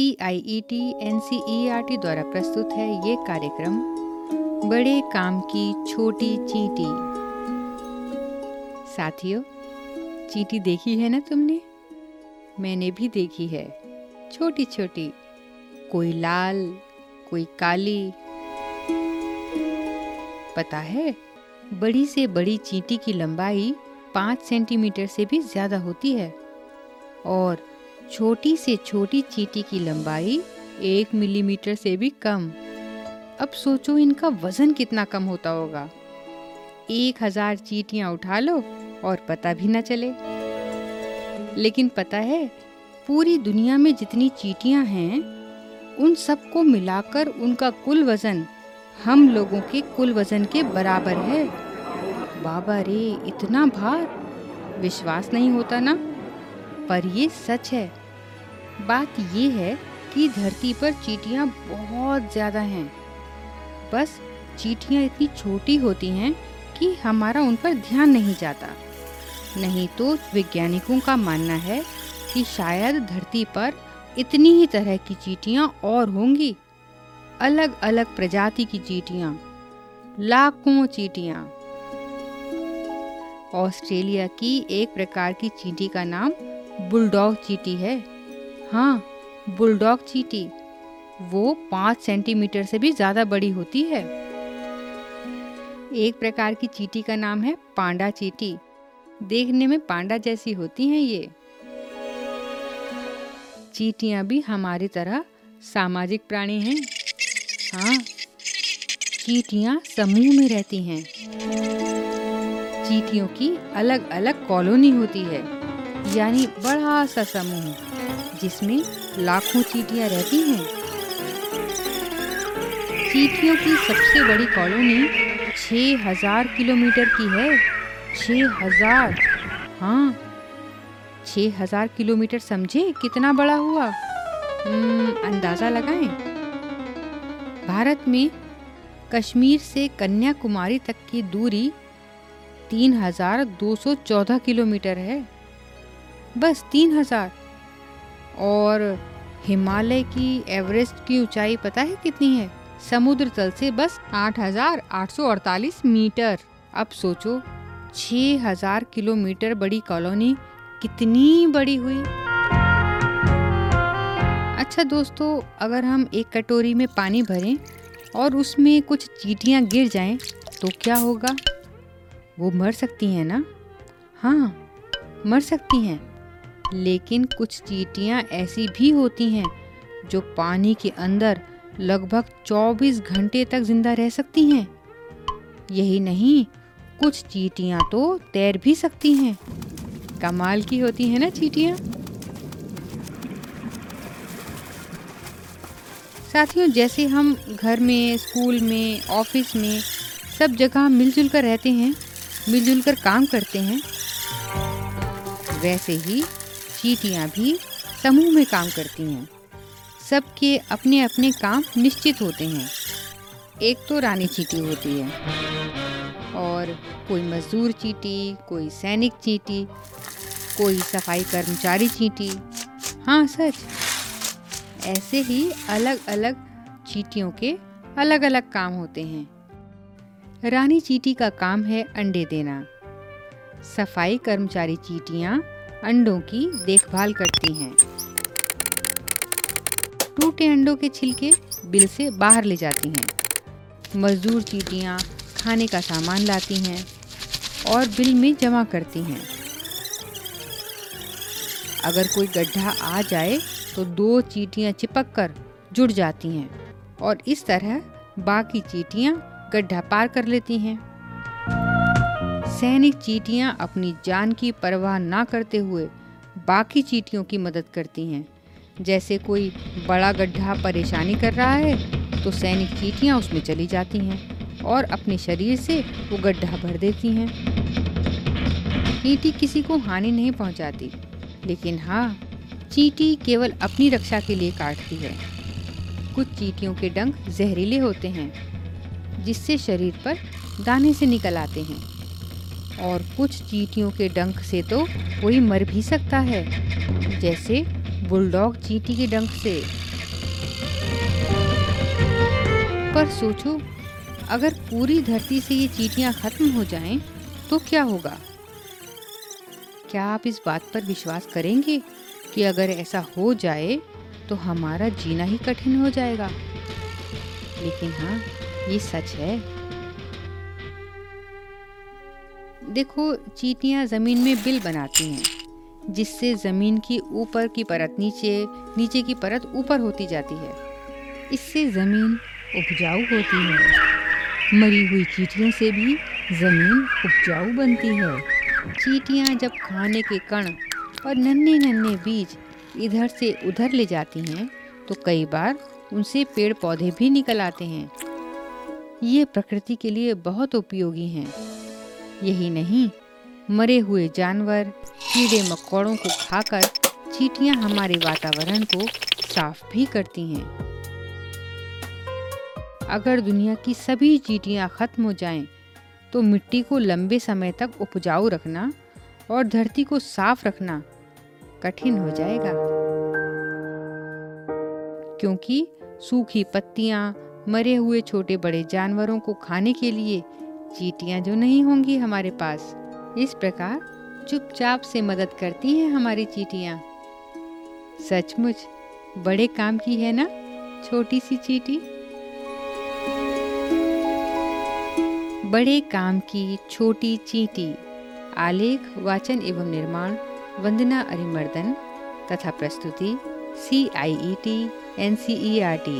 C I E T N C E R T द्वारा प्रस्तुत है ये कार्यक्रम। बड़े काम की छोटी चींटी। साथियों, चींटी देखी है ना तुमने? मैंने भी देखी है। छोटी छोटी कोई लाल, कोई काली। पता है, बड़ी से बड़ी चींटी की लंबाई पाँच सेंटीमीटर से भी ज़्यादा होती है। और छोटी से छोटी चींटी की लंबाई एक मिलीमीटर से भी कम। अब सोचो इनका वज़न कितना कम होता होगा। एक हज़ार चींटियाँ उठा लो और पता भी न चले। लेकिन पता है, पूरी दुनिया में जितनी चींटियाँ हैं, उन सबको मिलाकर उनका कुल वज़न, हम लोगों के कुल वज़न के बराबर है। बाबा रे, इतना भार? विश्वास नहीं होता ना? पर ये सच है। बात ये है कि धरती पर चीटियाँ बहुत ज़्यादा हैं। बस चीटियाँ इतनी छोटी होती हैं कि हमारा उन पर ध्यान नहीं जाता। नहीं तो वैज्ञानिकों का मानना है कि शायद धरती पर इतनी ही तरह की चीटियाँ और होंगी। अलग अलग प्रजाति की चीटियाँ, लाखों चीटियाँ। ऑस्ट्रेलिया की एक प्रकार की चींटी का नाम बुलडॉग चीटी है। हाँ बुलडॉग चीटी। वो पाँच सेंटीमीटर से भी ज़्यादा बड़ी होती है। एक प्रकार की चीटी का नाम है पांडा चीटी। देखने में पांडा जैसी होती हैं ये। चीटियाँ भी हमारी तरह सामाजिक प्राणी हैं। हाँ चीटियाँ समूह में रहती हैं। चीटियों की अलग अलग कॉलोनी होती है। यानी बड़ा सा समूह। जिसमें लाखों चीटियाँ रहती हैं। चीटियों की सबसे बड़ी कॉलोनी छः हज़ार किलोमीटर की है। छः हज़ार? हाँ। छः हज़ार किलोमीटर समझे कितना बड़ा हुआ? हम्म, अंदाज़ा लगाएँ। भारत में कश्मीर से कन्याकुमारी तक की दूरी तीन हज़ार दो सौ चौदह किलोमीटर है। बस तीन हज़ार। और हिमालय की एवरेस्ट की ऊंचाई पता है कितनी है? समुद्र तल से बस आठ हज़ार आठ सौ अड़तालीस मीटर। अब सोचो, छह हज़ार किलोमीटर बड़ी कॉलोनी कितनी बड़ी हुई। अच्छा दोस्तों, अगर हम एक कटोरी में पानी भरें और उसमें कुछ चीटियाँ गिर जाएँ तो क्या होगा? वो मर सकती हैं ना? हाँ मर सकती हैं। लेकिन कुछ चीटियाँ ऐसी भी होती हैं जो पानी के अंदर लगभग 24 घंटे तक ज़िंदा रह सकती हैं। यही नहीं, कुछ चीटियाँ तो तैर भी सकती हैं। कमाल की होती हैं ना चीटियाँ? साथियों, जैसे हम घर में, स्कूल में, ऑफ़िस में सब जगह मिलजुल कर रहते हैं, मिलजुल कर काम करते हैं, वैसे ही चीटियाँ भी समूह में काम करती हैं। सबके अपने अपने काम निश्चित होते हैं। एक तो रानी चीटी होती है और कोई मजदूर चीटी, कोई सैनिक चीटी, कोई सफ़ाई कर्मचारी चीटी। हाँ सच। ऐसे ही अलग अलग चीटियों के अलग अलग काम होते हैं। रानी चीटी का काम है अंडे देना। सफ़ाई कर्मचारी चीटियाँ अंडों की देखभाल करती हैं। टूटे अंडों के छिलके बिल से बाहर ले जाती हैं। मजदूर चीटियाँ खाने का सामान लाती हैं और बिल में जमा करती हैं। अगर कोई गड्ढा आ जाए तो दो चीटियाँ चिपक कर जुड़ जाती हैं और इस तरह बाकी चीटियाँ गड्ढा पार कर लेती हैं। सैनिक चीटियाँ अपनी जान की परवाह ना करते हुए बाकी चीटियों की मदद करती हैं। जैसे कोई बड़ा गड्ढा परेशानी कर रहा है तो सैनिक चीटियाँ उसमें चली जाती हैं और अपने शरीर से वो गड्ढा भर देती हैं। चीटी किसी को हानि नहीं पहुंचाती, लेकिन हाँ चीटी केवल अपनी रक्षा के लिए काटती है। कुछ चीटियों के डंक जहरीले होते हैं, जिससे शरीर पर दाने से निकल आते हैं। और कुछ चीटियों के डंक से तो कोई मर भी सकता है। जैसे बुलडॉग चीटी के डंक से। पर सोचो अगर पूरी धरती से ये चीटियाँ ख़त्म हो जाएँ, तो क्या होगा? क्या आप इस बात पर विश्वास करेंगे कि अगर ऐसा हो जाए तो हमारा जीना ही कठिन हो जाएगा? लेकिन हाँ ये सच है। देखो, चीटियाँ ज़मीन में बिल बनाती हैं, जिससे ज़मीन की ऊपर की परत नीचे नीचे की परत ऊपर होती जाती है। इससे ज़मीन उपजाऊ होती है। मरी हुई चीटियों से भी ज़मीन उपजाऊ बनती है। चीटियाँ जब खाने के कण और नन्हे नन्हे बीज इधर से उधर ले जाती हैं तो कई बार उनसे पेड़ पौधे भी निकल आते हैं। ये प्रकृति के लिए बहुत उपयोगी हैं। यही नहीं मरे हुए जानवर कीड़े मकोड़ों को खाकर चींटियाँ हमारे वातावरण को साफ़ भी करती हैं। अगर दुनिया की सभी चींटियाँ खत्म हो जाएँ, तो मिट्टी को लंबे समय तक उपजाऊ रखना और धरती को साफ़ रखना कठिन हो जाएगा। क्योंकि सूखी पत्तियाँ मरे हुए छोटे बड़े जानवरों को खाने के लिए चीटियाँ जो नहीं होंगी हमारे पास। इस प्रकार चुपचाप से मदद करती हैं हमारी चीटियाँ। सचमुच, बड़े काम की है ना, छोटी सी चीटी? बड़े काम की छोटी चीटी, आलेख, वाचन एवं निर्माण, वंदना अरिमर्दन, तथा प्रस्तुति C I E T N C E R T